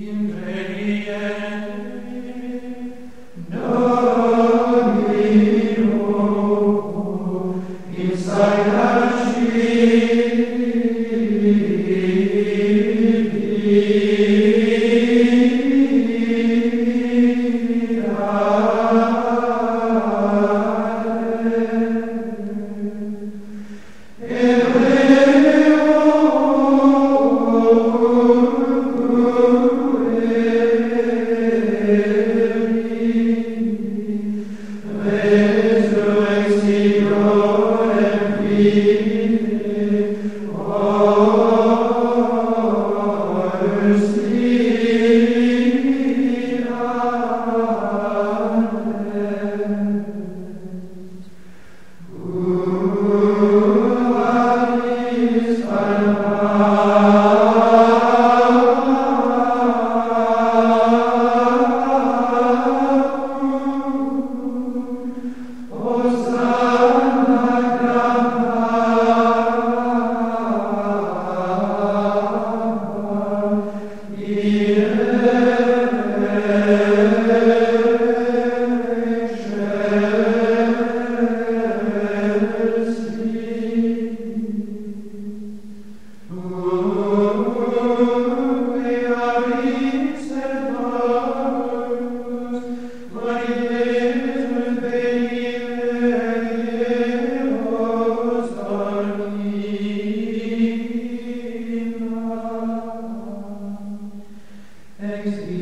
in reie no miro bisaiachi di Oh. Thanks